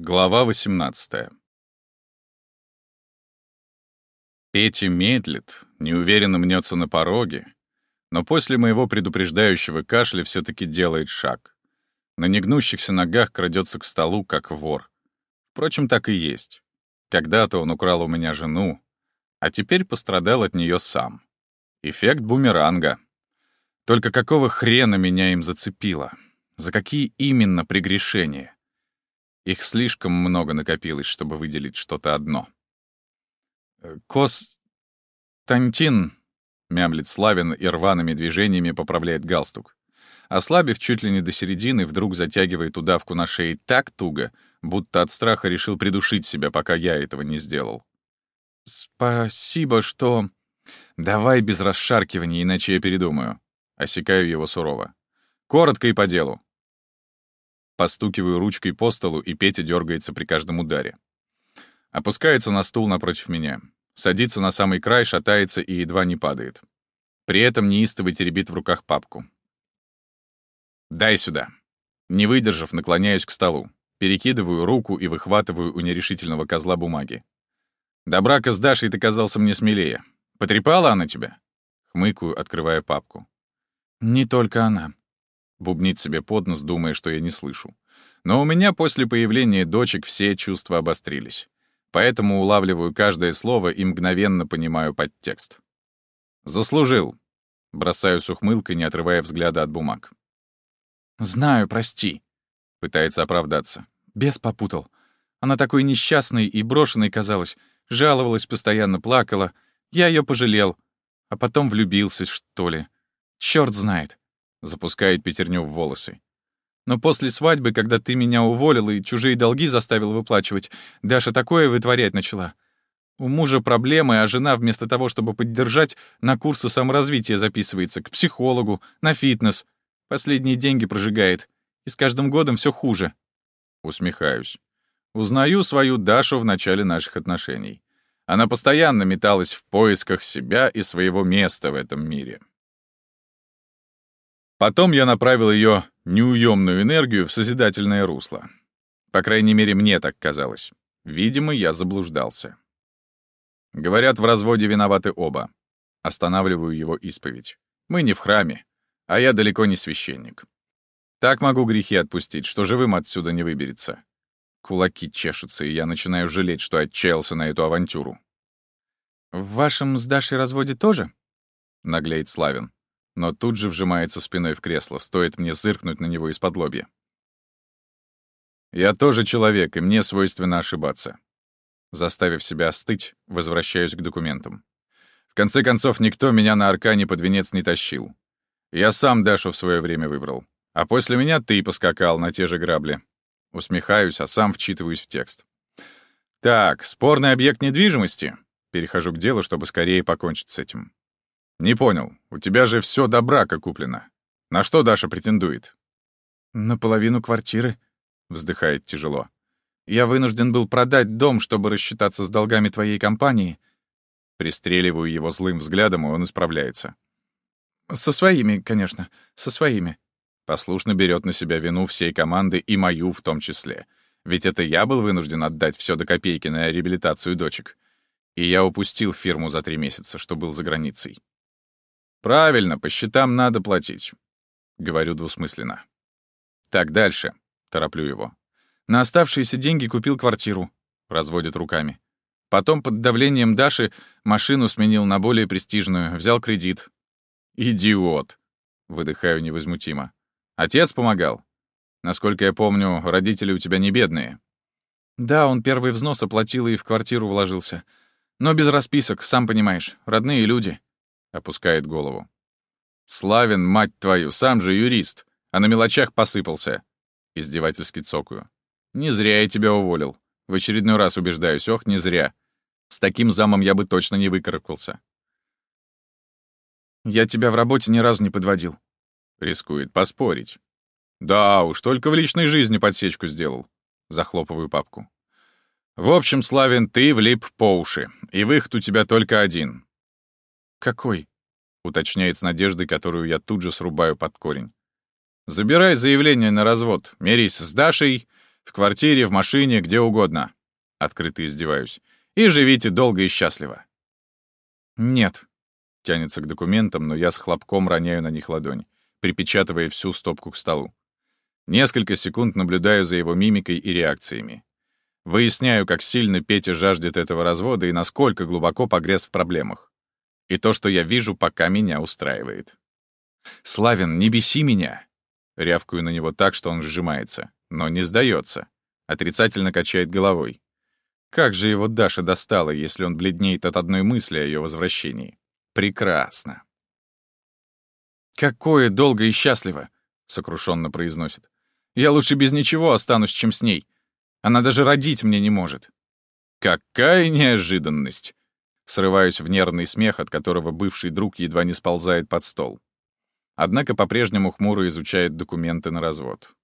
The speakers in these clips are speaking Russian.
Глава 18 Петя медлит, неуверенно мнется на пороге, но после моего предупреждающего кашля все таки делает шаг. На негнущихся ногах крадется к столу, как вор. Впрочем, так и есть. Когда-то он украл у меня жену, а теперь пострадал от нее сам. Эффект бумеранга. Только какого хрена меня им зацепило? За какие именно прегрешения? Их слишком много накопилось, чтобы выделить что-то одно. Э, «Костантин», — мямлит Славин и рваными движениями поправляет галстук. Ослабив чуть ли не до середины, вдруг затягивает удавку на шее так туго, будто от страха решил придушить себя, пока я этого не сделал. «Спасибо, что...» «Давай без расшаркивания, иначе я передумаю». Осекаю его сурово. «Коротко и по делу. Постукиваю ручкой по столу, и Петя дергается при каждом ударе. Опускается на стул напротив меня. Садится на самый край, шатается и едва не падает. При этом неистово теребит в руках папку. «Дай сюда». Не выдержав, наклоняюсь к столу. Перекидываю руку и выхватываю у нерешительного козла бумаги. «До брака с Дашей ты казался мне смелее. Потрепала она тебя?» Хмыкаю, открывая папку. «Не только она», Бубнит себе под нос, думая, что я не слышу. Но у меня после появления дочек все чувства обострились. Поэтому улавливаю каждое слово и мгновенно понимаю подтекст. «Заслужил», — бросаю с ухмылкой, не отрывая взгляда от бумаг. «Знаю, прости», — пытается оправдаться. Бес попутал. Она такой несчастной и брошенной казалась, жаловалась, постоянно плакала. Я ее пожалел, а потом влюбился, что ли. Черт знает. Запускает пятерню в волосы. Но после свадьбы, когда ты меня уволил и чужие долги заставил выплачивать, Даша такое вытворять начала. У мужа проблемы, а жена вместо того, чтобы поддержать, на курсы саморазвития записывается, к психологу, на фитнес. Последние деньги прожигает. И с каждым годом все хуже. Усмехаюсь. Узнаю свою Дашу в начале наших отношений. Она постоянно металась в поисках себя и своего места в этом мире. Потом я направил ее неуемную энергию в созидательное русло. По крайней мере, мне так казалось. Видимо, я заблуждался. Говорят, в разводе виноваты оба. Останавливаю его исповедь. Мы не в храме, а я далеко не священник. Так могу грехи отпустить, что живым отсюда не выберется. Кулаки чешутся, и я начинаю жалеть, что отчаялся на эту авантюру. «В вашем с Дашей разводе тоже?» — наглеет Славин но тут же вжимается спиной в кресло, стоит мне зыркнуть на него из-под лобья. «Я тоже человек, и мне свойственно ошибаться». Заставив себя остыть, возвращаюсь к документам. В конце концов, никто меня на Аркане под венец не тащил. Я сам Дашу в свое время выбрал. А после меня ты поскакал на те же грабли. Усмехаюсь, а сам вчитываюсь в текст. Так, спорный объект недвижимости. Перехожу к делу, чтобы скорее покончить с этим. «Не понял. У тебя же все до брака куплено. На что Даша претендует?» «На половину квартиры», — вздыхает тяжело. «Я вынужден был продать дом, чтобы рассчитаться с долгами твоей компании». Пристреливаю его злым взглядом, и он исправляется. «Со своими, конечно, со своими». Послушно берет на себя вину всей команды и мою в том числе. Ведь это я был вынужден отдать все до копейки на реабилитацию дочек. И я упустил фирму за три месяца, что был за границей. «Правильно, по счетам надо платить», — говорю двусмысленно. «Так, дальше», — тороплю его. «На оставшиеся деньги купил квартиру», — разводит руками. Потом под давлением Даши машину сменил на более престижную, взял кредит. «Идиот», — выдыхаю невозмутимо. «Отец помогал? Насколько я помню, родители у тебя не бедные». «Да, он первый взнос оплатил и в квартиру вложился. Но без расписок, сам понимаешь, родные люди». Опускает голову. «Славин, мать твою, сам же юрист, а на мелочах посыпался!» Издевательски цокаю. «Не зря я тебя уволил. В очередной раз убеждаюсь, ох, не зря. С таким замом я бы точно не выкарабкался». «Я тебя в работе ни разу не подводил». Рискует поспорить. «Да уж, только в личной жизни подсечку сделал». Захлопываю папку. «В общем, Славин, ты влип по уши, и выход у тебя только один «Какой?» — уточняет с надеждой, которую я тут же срубаю под корень. «Забирай заявление на развод, мерись с Дашей, В квартире, в машине, где угодно. Открыто издеваюсь. И живите долго и счастливо. Нет. Тянется к документам, но я с хлопком роняю на них ладонь, припечатывая всю стопку к столу. Несколько секунд наблюдаю за его мимикой и реакциями. Выясняю, как сильно Петя жаждет этого развода и насколько глубоко погряз в проблемах. И то, что я вижу, пока меня устраивает. «Славин, не беси меня!» Рявкаю на него так, что он сжимается, но не сдается. Отрицательно качает головой. Как же его Даша достала, если он бледнеет от одной мысли о ее возвращении? Прекрасно. «Какое долго и счастливо!» — сокрушенно произносит. «Я лучше без ничего останусь, чем с ней. Она даже родить мне не может». «Какая неожиданность!» Срываюсь в нервный смех, от которого бывший друг едва не сползает под стол. Однако по-прежнему хмуро изучает документы на развод.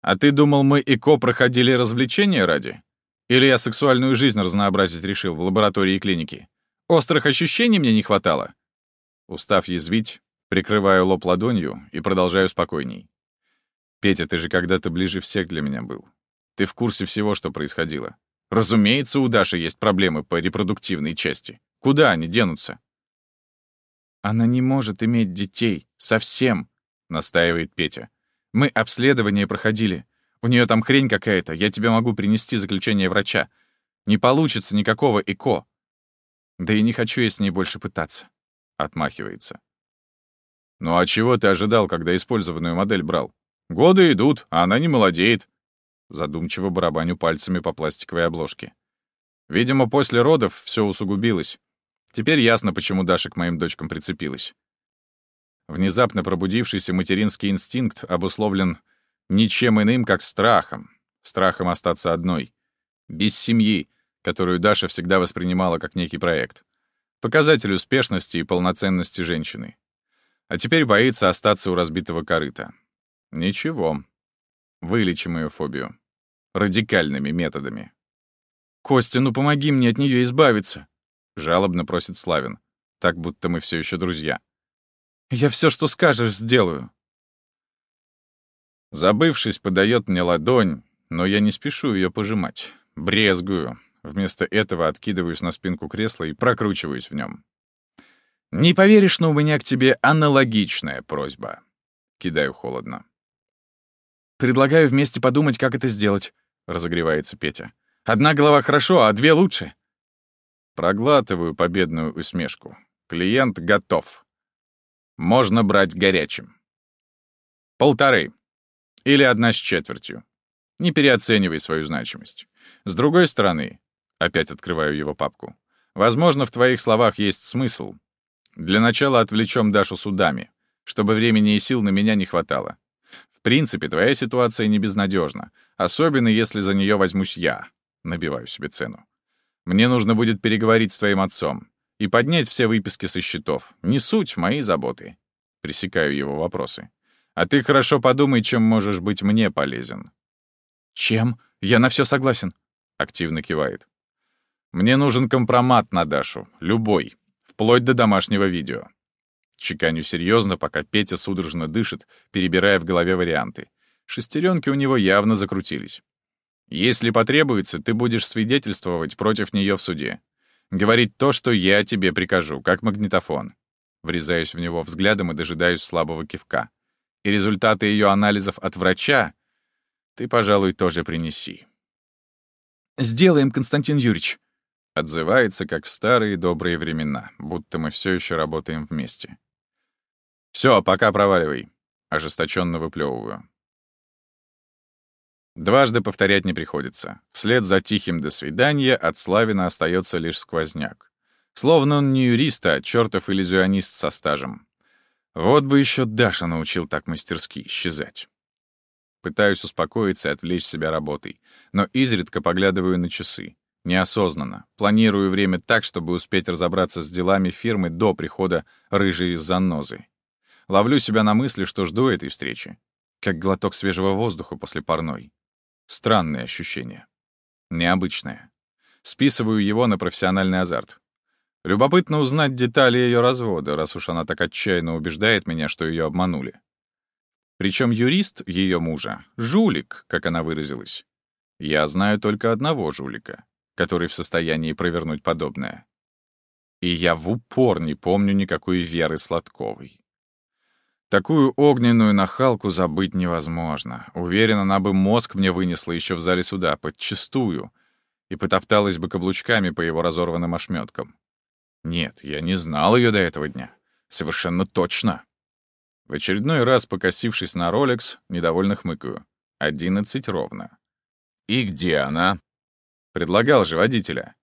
«А ты думал, мы и Ко проходили развлечения ради? Или я сексуальную жизнь разнообразить решил в лаборатории и клинике? Острых ощущений мне не хватало?» Устав язвить, прикрываю лоб ладонью и продолжаю спокойней. «Петя, ты же когда-то ближе всех для меня был. Ты в курсе всего, что происходило. Разумеется, у Даши есть проблемы по репродуктивной части. Куда они денутся?» «Она не может иметь детей. Совсем», — настаивает Петя. «Мы обследование проходили. У нее там хрень какая-то. Я тебе могу принести заключение врача. Не получится никакого ЭКО. Да и не хочу я с ней больше пытаться», — отмахивается. «Ну а чего ты ожидал, когда использованную модель брал? Годы идут, а она не молодеет». Задумчиво барабаню пальцами по пластиковой обложке. Видимо, после родов все усугубилось. Теперь ясно, почему Даша к моим дочкам прицепилась. Внезапно пробудившийся материнский инстинкт обусловлен ничем иным, как страхом. Страхом остаться одной. Без семьи, которую Даша всегда воспринимала как некий проект. Показатель успешности и полноценности женщины. А теперь боится остаться у разбитого корыта. Ничего. Вылечим ее фобию. Радикальными методами. «Костя, ну помоги мне от нее избавиться!» Жалобно просит Славин. Так, будто мы все еще друзья. «Я все, что скажешь, сделаю!» Забывшись, подает мне ладонь, но я не спешу ее пожимать. Брезгую. Вместо этого откидываюсь на спинку кресла и прокручиваюсь в нем. «Не поверишь, но у меня к тебе аналогичная просьба». Кидаю холодно. «Предлагаю вместе подумать, как это сделать», — разогревается Петя. «Одна голова хорошо, а две лучше». Проглатываю победную усмешку. Клиент готов. Можно брать горячим. Полторы. Или одна с четвертью. Не переоценивай свою значимость. С другой стороны, опять открываю его папку, возможно, в твоих словах есть смысл. Для начала отвлечем Дашу судами, чтобы времени и сил на меня не хватало. Принципе, твоя ситуация не безнадежна, особенно если за нее возьмусь я, набиваю себе цену. Мне нужно будет переговорить с твоим отцом и поднять все выписки со счетов. Не суть мои заботы. Пресекаю его вопросы. А ты хорошо подумай, чем можешь быть мне полезен». «Чем? Я на все согласен», — активно кивает. «Мне нужен компромат на Дашу, любой, вплоть до домашнего видео». Чеканю серьезно, пока Петя судорожно дышит, перебирая в голове варианты. Шестеренки у него явно закрутились. «Если потребуется, ты будешь свидетельствовать против нее в суде. Говорить то, что я тебе прикажу, как магнитофон». Врезаюсь в него взглядом и дожидаюсь слабого кивка и результаты ее анализов от врача ты, пожалуй, тоже принеси. «Сделаем, Константин Юрьевич», — отзывается, как в старые добрые времена, будто мы все еще работаем вместе. Все, пока проваливай», — ожесточенно выплевываю. Дважды повторять не приходится. Вслед за тихим «до свидания» от Славина остается лишь сквозняк. Словно он не юрист, а чертов иллюзионист со стажем. Вот бы еще Даша научил так мастерски исчезать. Пытаюсь успокоиться и отвлечь себя работой, но изредка поглядываю на часы. Неосознанно. Планирую время так, чтобы успеть разобраться с делами фирмы до прихода рыжей занозы. Ловлю себя на мысли, что жду этой встречи. Как глоток свежего воздуха после парной. Странное ощущение. Необычное. Списываю его на профессиональный азарт. Любопытно узнать детали ее развода, раз уж она так отчаянно убеждает меня, что ее обманули. Причем юрист ее мужа — жулик, как она выразилась. Я знаю только одного жулика, который в состоянии провернуть подобное. И я в упор не помню никакой Веры Сладковой. Такую огненную нахалку забыть невозможно. Уверен, она бы мозг мне вынесла еще в зале суда, подчистую, и потопталась бы каблучками по его разорванным ошметкам. Нет, я не знал ее до этого дня. Совершенно точно. В очередной раз, покосившись на Ролекс, недовольно хмыкаю. Одиннадцать ровно. «И где она?» Предлагал же водителя.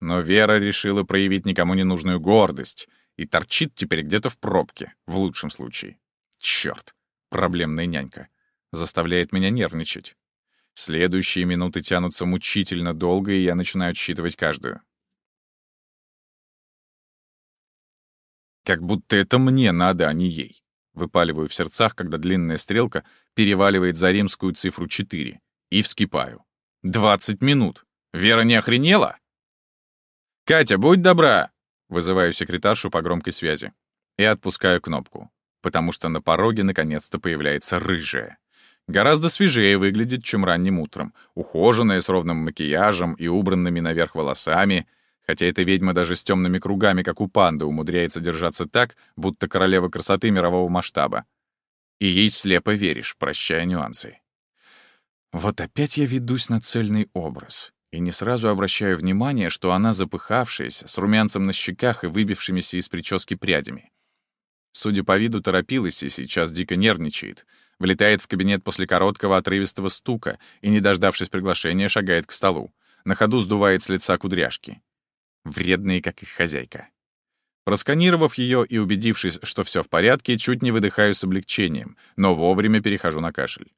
Но Вера решила проявить никому ненужную гордость и торчит теперь где-то в пробке, в лучшем случае. Чёрт, проблемная нянька. Заставляет меня нервничать. Следующие минуты тянутся мучительно долго, и я начинаю отсчитывать каждую. Как будто это мне надо, а не ей. Выпаливаю в сердцах, когда длинная стрелка переваливает за римскую цифру 4. И вскипаю. 20 минут. Вера не охренела? «Катя, будь добра!» Вызываю секретаршу по громкой связи. И отпускаю кнопку потому что на пороге наконец-то появляется рыжая. Гораздо свежее выглядит, чем ранним утром, ухоженная, с ровным макияжем и убранными наверх волосами, хотя эта ведьма даже с темными кругами, как у панды, умудряется держаться так, будто королева красоты мирового масштаба. И ей слепо веришь, прощая нюансы. Вот опять я ведусь на цельный образ. И не сразу обращаю внимание, что она запыхавшаяся, с румянцем на щеках и выбившимися из прически прядями. Судя по виду, торопилась и сейчас дико нервничает. Влетает в кабинет после короткого отрывистого стука и, не дождавшись приглашения, шагает к столу. На ходу сдувает с лица кудряшки. Вредные, как их хозяйка. Просканировав ее и убедившись, что все в порядке, чуть не выдыхаю с облегчением, но вовремя перехожу на кашель.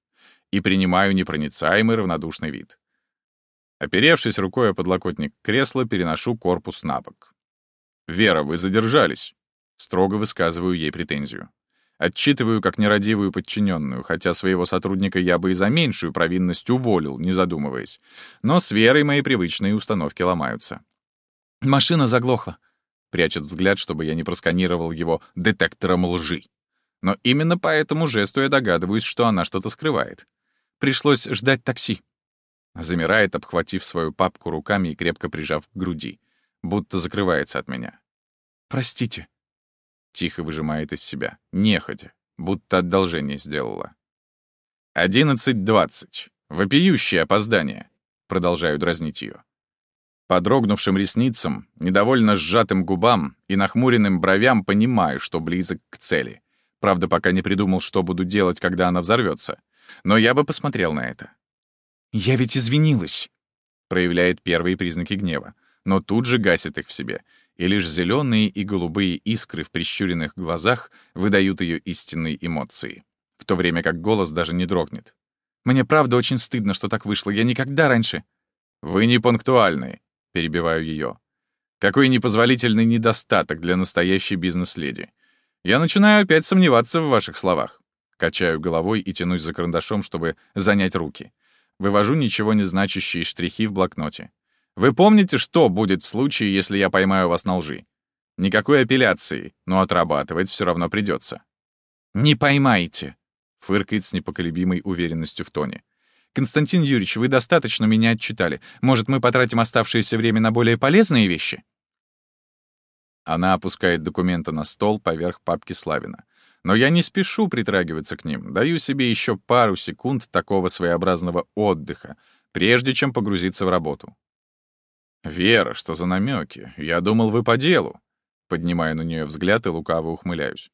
И принимаю непроницаемый равнодушный вид. Оперевшись рукой о подлокотник кресла, переношу корпус на бок. «Вера, вы задержались». Строго высказываю ей претензию. Отчитываю как нерадивую подчиненную, хотя своего сотрудника я бы и за меньшую провинность уволил, не задумываясь. Но с верой мои привычные установки ломаются. «Машина заглохла», — прячет взгляд, чтобы я не просканировал его детектором лжи. Но именно по этому жесту я догадываюсь, что она что-то скрывает. Пришлось ждать такси. Замирает, обхватив свою папку руками и крепко прижав к груди, будто закрывается от меня. «Простите», Тихо выжимает из себя. Нехотя. Будто одолжение сделала. «Одиннадцать двадцать. Вопиющее опоздание». Продолжаю дразнить ее. По дрогнувшим ресницам, недовольно сжатым губам и нахмуренным бровям понимаю, что близок к цели. Правда, пока не придумал, что буду делать, когда она взорвется. Но я бы посмотрел на это. «Я ведь извинилась!» проявляет первые признаки гнева, но тут же гасит их в себе и лишь зеленые и голубые искры в прищуренных глазах выдают ее истинные эмоции, в то время как голос даже не дрогнет. «Мне правда очень стыдно, что так вышло. Я никогда раньше...» «Вы не пунктуальны», — перебиваю ее. «Какой непозволительный недостаток для настоящей бизнес-леди. Я начинаю опять сомневаться в ваших словах». Качаю головой и тянусь за карандашом, чтобы занять руки. Вывожу ничего не значащие штрихи в блокноте. Вы помните, что будет в случае, если я поймаю вас на лжи? Никакой апелляции, но отрабатывать все равно придется. «Не поймаете», — фыркает с непоколебимой уверенностью в тоне. «Константин Юрьевич, вы достаточно меня отчитали. Может, мы потратим оставшееся время на более полезные вещи?» Она опускает документы на стол поверх папки Славина. Но я не спешу притрагиваться к ним, даю себе еще пару секунд такого своеобразного отдыха, прежде чем погрузиться в работу. «Вера, что за намеки? Я думал, вы по делу». Поднимая на нее взгляд и лукаво ухмыляюсь.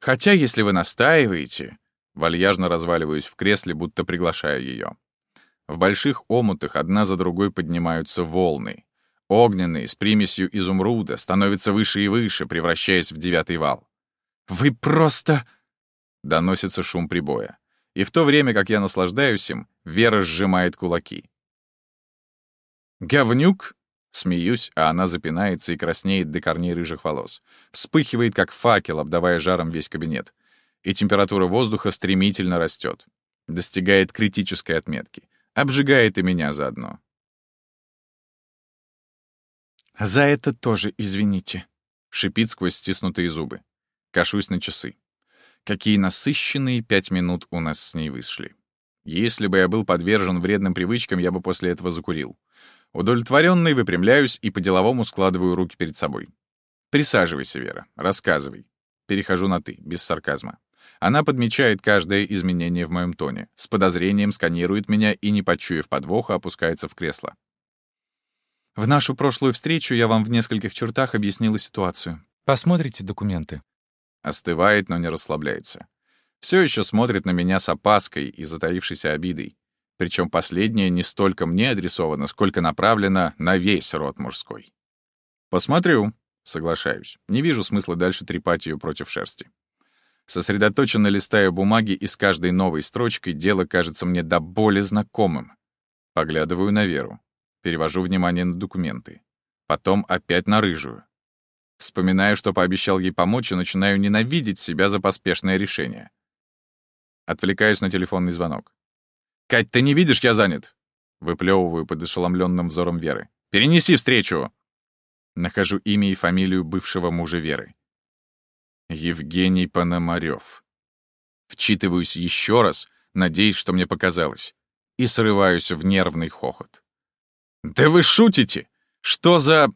«Хотя, если вы настаиваете...» Вальяжно разваливаюсь в кресле, будто приглашая ее. В больших омутах одна за другой поднимаются волны. Огненные, с примесью изумруда, становятся выше и выше, превращаясь в девятый вал. «Вы просто...» — доносится шум прибоя. И в то время, как я наслаждаюсь им, Вера сжимает кулаки. «Говнюк?» Смеюсь, а она запинается и краснеет до корней рыжих волос. Вспыхивает, как факел, обдавая жаром весь кабинет. И температура воздуха стремительно растет. Достигает критической отметки. Обжигает и меня заодно. «За это тоже извините», — шипит сквозь стиснутые зубы. Кашусь на часы. Какие насыщенные пять минут у нас с ней вышли. Если бы я был подвержен вредным привычкам, я бы после этого закурил. Удовлетворенный выпрямляюсь и по-деловому складываю руки перед собой. «Присаживайся, Вера, рассказывай». Перехожу на «ты», без сарказма. Она подмечает каждое изменение в моем тоне, с подозрением сканирует меня и, не почуяв подвоха, опускается в кресло. В нашу прошлую встречу я вам в нескольких чертах объяснила ситуацию. Посмотрите документы. Остывает, но не расслабляется. Все еще смотрит на меня с опаской и затаившейся обидой. Причем последнее не столько мне адресовано, сколько направлено на весь род мужской. «Посмотрю», — соглашаюсь. Не вижу смысла дальше трепать ее против шерсти. Сосредоточенно листаю бумаги, и с каждой новой строчкой дело кажется мне до боли знакомым. Поглядываю на Веру. Перевожу внимание на документы. Потом опять на рыжую. Вспоминаю, что пообещал ей помочь, и начинаю ненавидеть себя за поспешное решение. Отвлекаюсь на телефонный звонок. «Кать, ты не видишь, я занят!» Выплевываю под ошеломленным взором Веры. «Перенеси встречу!» Нахожу имя и фамилию бывшего мужа Веры. Евгений Пономарев. Вчитываюсь еще раз, надеясь, что мне показалось, и срываюсь в нервный хохот. «Да вы шутите! Что за...»